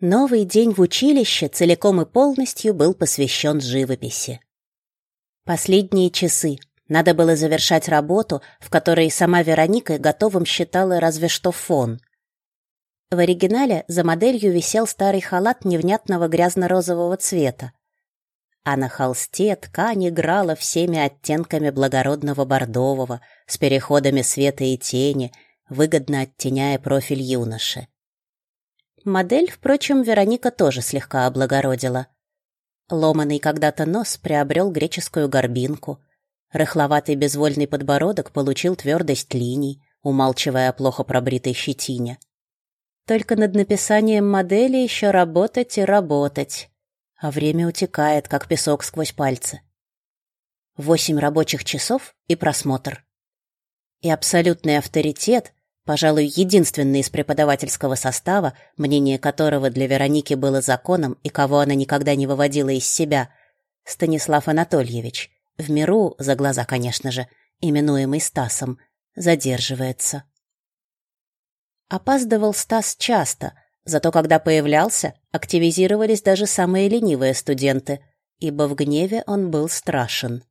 Новый день в училище целиком и полностью был посвящен живописи. Последние часы. Надо было завершать работу, в которой сама Вероника готовым считала разве что фон. В оригинале за моделью висел старый халат невнятного грязно-розового цвета. А на холсте ткань играла всеми оттенками благородного бордового, с переходами света и тени, выгодно оттеняя профиль юноши. Модель, впрочем, Вероника тоже слегка облагородила. Ломанный когда-то нос приобрел греческую горбинку. Рыхловатый безвольный подбородок получил твердость линий, умалчивая о плохо пробритой щетине. Только над написанием модели еще работать и работать. А время утекает, как песок сквозь пальцы. Восемь рабочих часов и просмотр. И абсолютный авторитет, пожалуй, единственный из преподавательского состава, мнение которого для Вероники было законом и кого она никогда не выводила из себя, Станислав Анатольевич, в миру, за глаза, конечно же, именуемый Стасом, задерживается. Опаздывал Стас часто, зато когда появлялся, активизировались даже самые ленивые студенты, ибо в гневе он был страшен.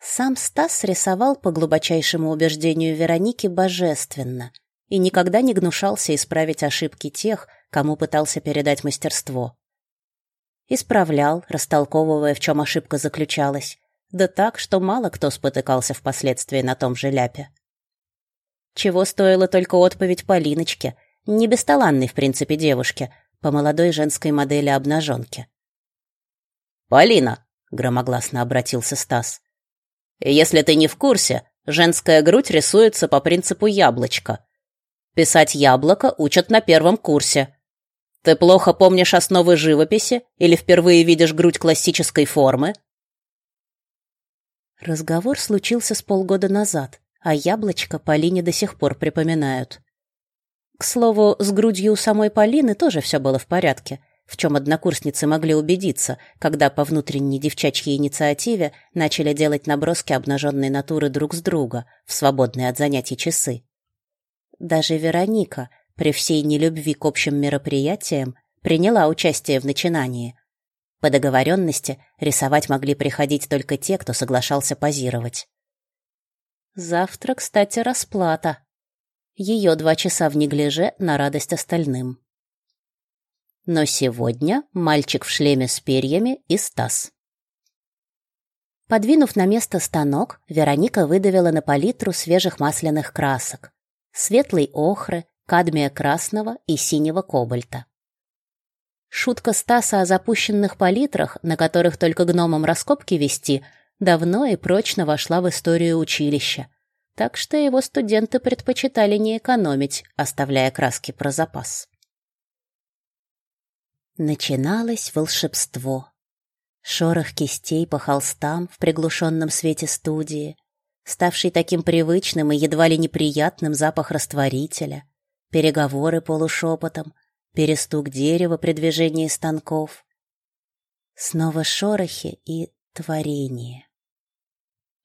Сам Стас рисовал по глубочайшему убеждению Вероники божественно и никогда не гнушался исправить ошибки тех, кому пытался передать мастерство. Исправлял, растолковывая, в чем ошибка заключалась, да так, что мало кто спотыкался впоследствии на том же ляпе. Чего стоила только отповедь Полиночке, не бесталанной, в принципе, девушке, по молодой женской модели обнаженки. «Полина!» — громогласно обратился Стас. Если ты не в курсе, женская грудь рисуется по принципу яблочка. Писать яблоко учат на первом курсе. Ты плохо помнишь основы живописи или впервые видишь грудь классической формы? Разговор случился с полгода назад, а яблочко Полине до сих пор припоминают. К слову, с грудью у самой Полины тоже все было в порядке в чем однокурсницы могли убедиться, когда по внутренней девчачьей инициативе начали делать наброски обнаженной натуры друг с друга в свободные от занятий часы. Даже Вероника, при всей нелюбви к общим мероприятиям, приняла участие в начинании. По договоренности рисовать могли приходить только те, кто соглашался позировать. Завтра, кстати, расплата. Ее два часа в неглиже на радость остальным. Но сегодня мальчик в шлеме с перьями и Стас. Подвинув на место станок, Вероника выдавила на палитру свежих масляных красок. Светлой охры, кадмия красного и синего кобальта. Шутка Стаса о запущенных палитрах, на которых только гномам раскопки вести, давно и прочно вошла в историю училища, так что его студенты предпочитали не экономить, оставляя краски про запас. Начиналось волшебство. Шорох кистей по холстам в приглушенном свете студии, ставший таким привычным и едва ли неприятным запах растворителя, переговоры полушепотом, перестук дерева при движении станков. Снова шорохи и творение.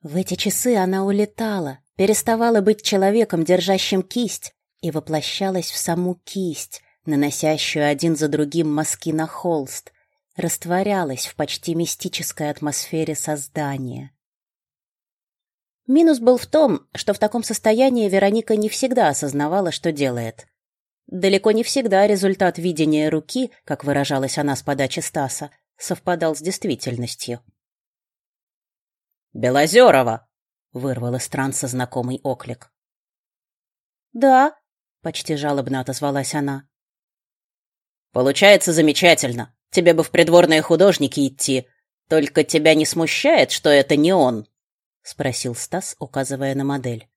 В эти часы она улетала, переставала быть человеком, держащим кисть, и воплощалась в саму кисть, наносящую один за другим мазки на холст, растворялась в почти мистической атмосфере создания. Минус был в том, что в таком состоянии Вероника не всегда осознавала, что делает. Далеко не всегда результат видения руки, как выражалась она с подачи Стаса, совпадал с действительностью. «Белозерова!» — вырвал из транса знакомый оклик. «Да», — почти жалобно отозвалась она. Получается замечательно. Тебе бы в придворные художники идти. Только тебя не смущает, что это не он? спросил Стас, указывая на модель.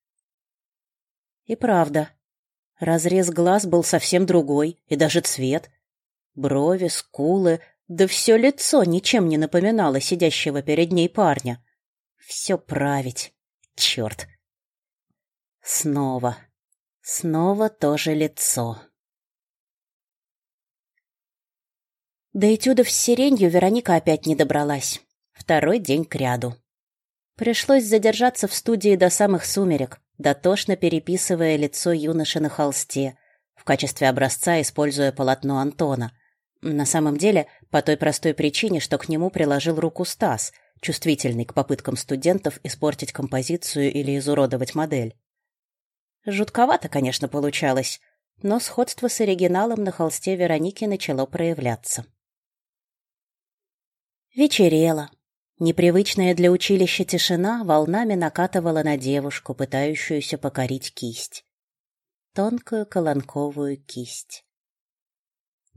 И правда. Разрез глаз был совсем другой, и даже цвет. Брови, скулы, да все лицо ничем не напоминало сидящего перед ней парня. Все править. Черт. Снова. Снова то же лицо. До этюдов с сиренью Вероника опять не добралась. Второй день кряду. Пришлось задержаться в студии до самых сумерек, дотошно переписывая лицо юноши на холсте, в качестве образца используя полотно Антона. На самом деле, по той простой причине, что к нему приложил руку Стас, чувствительный к попыткам студентов испортить композицию или изуродовать модель. Жутковато, конечно, получалось, но сходство с оригиналом на холсте Вероники начало проявляться. Вечерело. Непривычная для училища тишина волнами накатывала на девушку, пытающуюся покорить кисть. Тонкую колонковую кисть.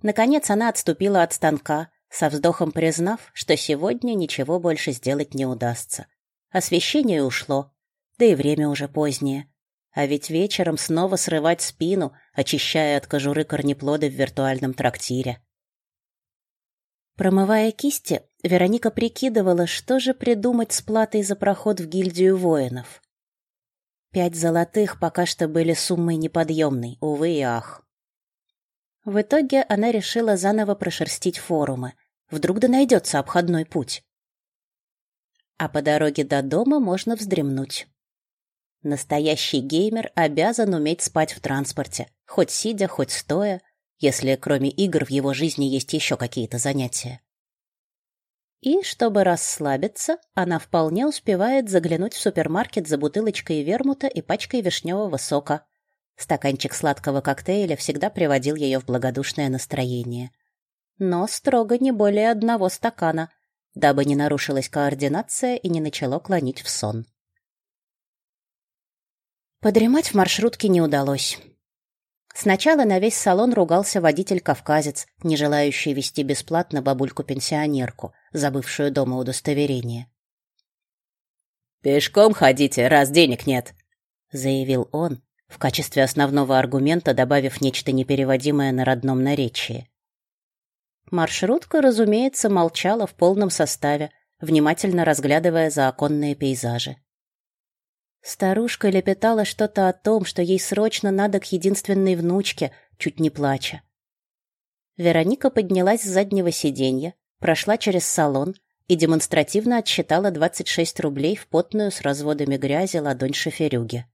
Наконец она отступила от станка, со вздохом признав, что сегодня ничего больше сделать не удастся. Освещение ушло, да и время уже позднее. А ведь вечером снова срывать спину, очищая от кожуры корнеплоды в виртуальном трактире. Промывая кисти, Вероника прикидывала, что же придумать с платой за проход в гильдию воинов. Пять золотых пока что были суммой неподъемной, увы и ах. В итоге она решила заново прошерстить форумы. Вдруг да найдется обходной путь. А по дороге до дома можно вздремнуть. Настоящий геймер обязан уметь спать в транспорте, хоть сидя, хоть стоя, если кроме игр в его жизни есть еще какие-то занятия. И, чтобы расслабиться, она вполне успевает заглянуть в супермаркет за бутылочкой вермута и пачкой вишневого сока. Стаканчик сладкого коктейля всегда приводил ее в благодушное настроение. Но строго не более одного стакана, дабы не нарушилась координация и не начало клонить в сон. Подремать в маршрутке не удалось. Сначала на весь салон ругался водитель-кавказец, не желающий вести бесплатно бабульку-пенсионерку, забывшую дома удостоверение. «Пешком ходите, раз денег нет», — заявил он, в качестве основного аргумента добавив нечто непереводимое на родном наречии. Маршрутка, разумеется, молчала в полном составе, внимательно разглядывая заоконные пейзажи. Старушка лепетала что-то о том, что ей срочно надо к единственной внучке, чуть не плача. Вероника поднялась с заднего сиденья, прошла через салон и демонстративно отсчитала 26 рублей в потную с разводами грязи ладонь шоферюги.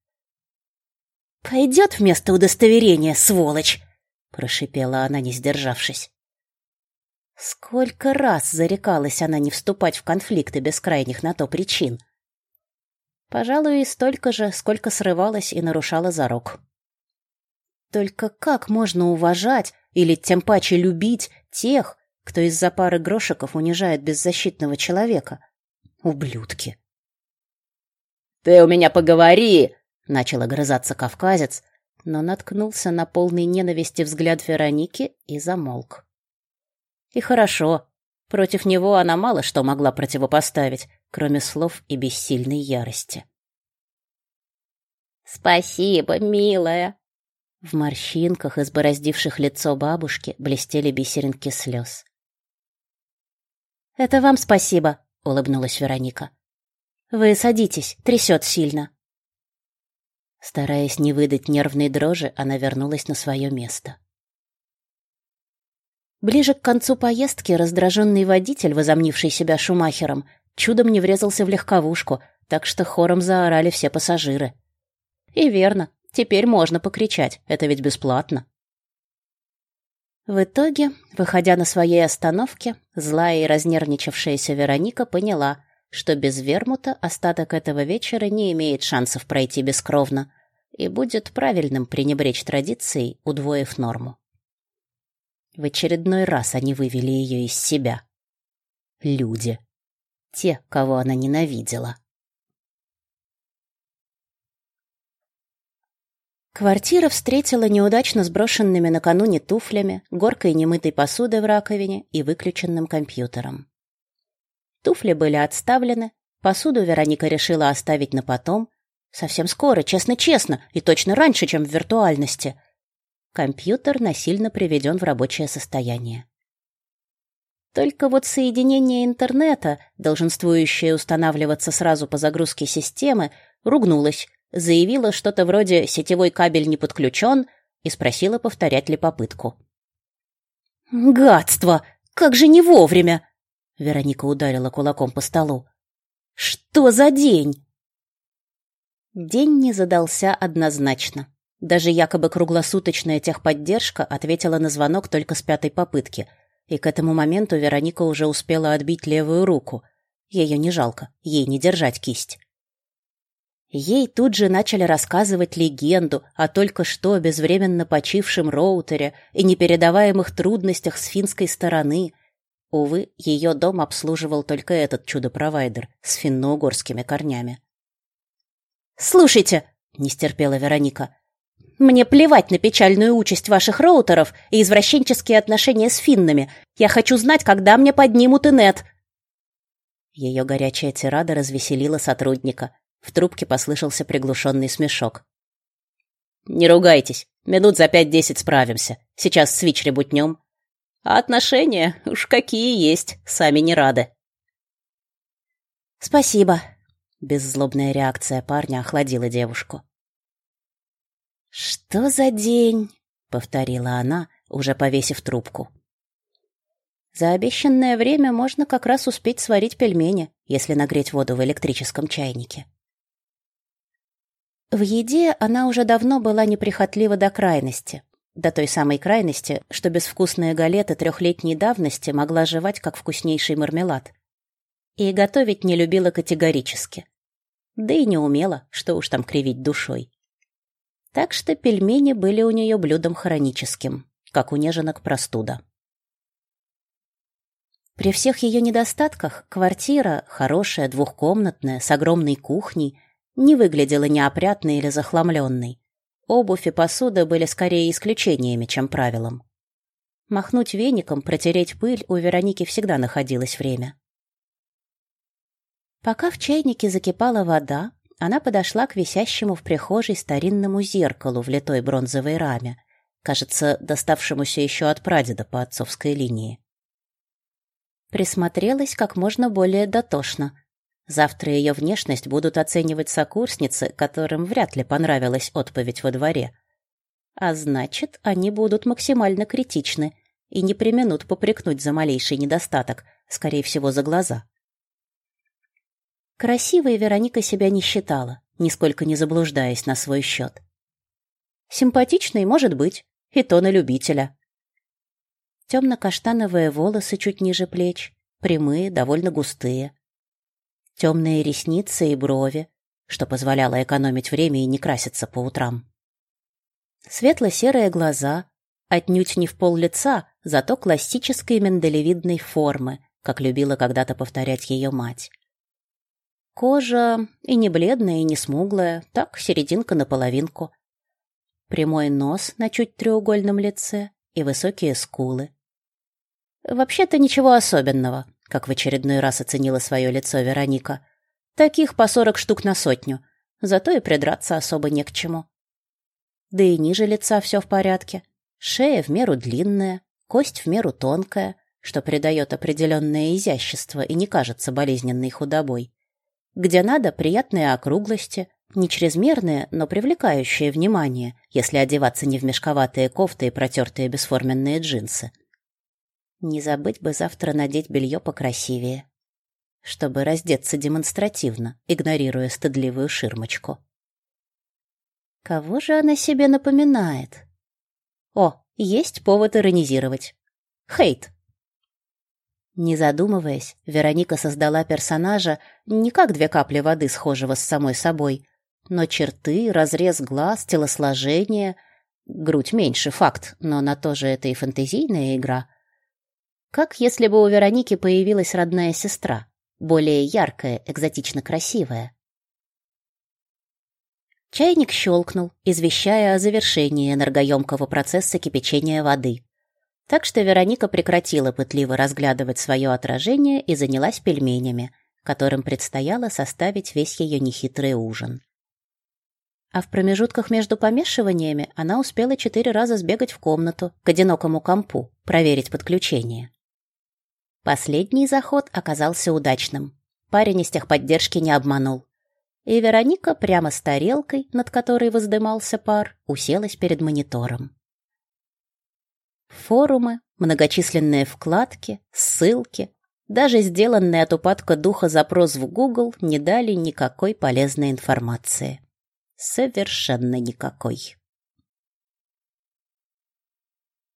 «Пойдет вместо удостоверения, сволочь!» — прошипела она, не сдержавшись. Сколько раз зарекалась она не вступать в конфликты без крайних на то причин — Пожалуй, и столько же, сколько срывалась и нарушала зарок. Только как можно уважать или тем паче любить тех, кто из-за пары грошиков унижает беззащитного человека? Ублюдки. «Ты у меня поговори!» — начал огрызаться кавказец, но наткнулся на полный ненависти взгляд Вероники и замолк. И хорошо. Против него она мало что могла противопоставить, кроме слов и бессильной ярости. «Спасибо, милая!» В морщинках, избороздивших лицо бабушки, блестели бисеринки слез. «Это вам спасибо», — улыбнулась Вероника. «Вы садитесь, трясет сильно». Стараясь не выдать нервной дрожи, она вернулась на свое место. Ближе к концу поездки раздраженный водитель, возомнивший себя шумахером, чудом не врезался в легковушку, так что хором заорали все пассажиры. И верно, теперь можно покричать, это ведь бесплатно. В итоге, выходя на своей остановке, злая и разнервничавшаяся Вероника поняла, что без вермута остаток этого вечера не имеет шансов пройти бескровно и будет правильным пренебречь традицией, удвоив норму. В очередной раз они вывели ее из себя. Люди те, кого она ненавидела. Квартира встретила неудачно сброшенными накануне туфлями, горкой немытой посуды в раковине и выключенным компьютером. Туфли были отставлены, посуду Вероника решила оставить на потом, совсем скоро, честно-честно, и точно раньше, чем в виртуальности. Компьютер насильно приведен в рабочее состояние. Только вот соединение интернета, долженствующее устанавливаться сразу по загрузке системы, ругнулось, заявила что-то вроде «сетевой кабель не подключен» и спросила, повторять ли попытку. «Гадство! Как же не вовремя!» Вероника ударила кулаком по столу. «Что за день?» День не задался однозначно. Даже якобы круглосуточная техподдержка ответила на звонок только с пятой попытки, и к этому моменту Вероника уже успела отбить левую руку. Ее не жалко, ей не держать кисть. Ей тут же начали рассказывать легенду о только что безвременно почившем роутере и непередаваемых трудностях с финской стороны. Увы, ее дом обслуживал только этот чудо-провайдер с финно-угорскими корнями. «Слушайте!» — не стерпела Вероника. «Мне плевать на печальную участь ваших роутеров и извращенческие отношения с финнами. Я хочу знать, когда мне поднимут инет!» Ее горячая тирада развеселила сотрудника. В трубке послышался приглушенный смешок. «Не ругайтесь. Минут за пять-десять справимся. Сейчас свич ребутнем. А отношения уж какие есть, сами не рады». «Спасибо». Беззлобная реакция парня охладила девушку. «Что за день?» — повторила она, уже повесив трубку. За обещанное время можно как раз успеть сварить пельмени, если нагреть воду в электрическом чайнике. В еде она уже давно была неприхотлива до крайности, до той самой крайности, что безвкусные галеты трехлетней давности могла жевать, как вкуснейший мармелад. И готовить не любила категорически. Да и не умела, что уж там кривить душой. Так что пельмени были у нее блюдом хроническим, как у неженок простуда. При всех ее недостатках квартира, хорошая, двухкомнатная, с огромной кухней, не выглядела неопрятной или захламленной. Обувь и посуда были скорее исключениями, чем правилом. Махнуть веником, протереть пыль у Вероники всегда находилось время. Пока в чайнике закипала вода, она подошла к висящему в прихожей старинному зеркалу в литой бронзовой раме, кажется, доставшемуся еще от прадеда по отцовской линии. Присмотрелась как можно более дотошно, Завтра ее внешность будут оценивать сокурсницы, которым вряд ли понравилась отповедь во дворе. А значит, они будут максимально критичны и не применут попрекнуть за малейший недостаток, скорее всего, за глаза. Красивой Вероника себя не считала, нисколько не заблуждаясь на свой счет. Симпатичной может быть, и то на любителя. Темно-каштановые волосы чуть ниже плеч, прямые, довольно густые темные ресницы и брови, что позволяло экономить время и не краситься по утрам. Светло-серые глаза, отнюдь не в пол лица, зато классической миндалевидной формы, как любила когда-то повторять ее мать. Кожа и не бледная, и не смуглая, так, серединка наполовинку. Прямой нос на чуть треугольном лице и высокие скулы. Вообще-то ничего особенного как в очередной раз оценила свое лицо Вероника. Таких по сорок штук на сотню, зато и придраться особо не к чему. Да и ниже лица все в порядке. Шея в меру длинная, кость в меру тонкая, что придает определенное изящество и не кажется болезненной худобой. Где надо, приятные округлости, не чрезмерные, но привлекающие внимание, если одеваться не в мешковатые кофты и протертые бесформенные джинсы. Не забыть бы завтра надеть белье покрасивее, чтобы раздеться демонстративно, игнорируя стыдливую ширмочку. Кого же она себе напоминает? О, есть повод иронизировать. Хейт. Не задумываясь, Вероника создала персонажа не как две капли воды, схожего с самой собой, но черты, разрез глаз, телосложение, грудь меньше, факт, но на то же это и фантазийная игра — как если бы у Вероники появилась родная сестра, более яркая, экзотично красивая. Чайник щелкнул, извещая о завершении энергоемкого процесса кипячения воды. Так что Вероника прекратила пытливо разглядывать свое отражение и занялась пельменями, которым предстояло составить весь ее нехитрый ужин. А в промежутках между помешиваниями она успела четыре раза сбегать в комнату к одинокому компу, проверить подключение. Последний заход оказался удачным. Парень из техподдержки не обманул. И Вероника прямо с тарелкой, над которой воздымался пар, уселась перед монитором. Форумы, многочисленные вкладки, ссылки, даже сделанный от упадка духа запрос в Google не дали никакой полезной информации. Совершенно никакой.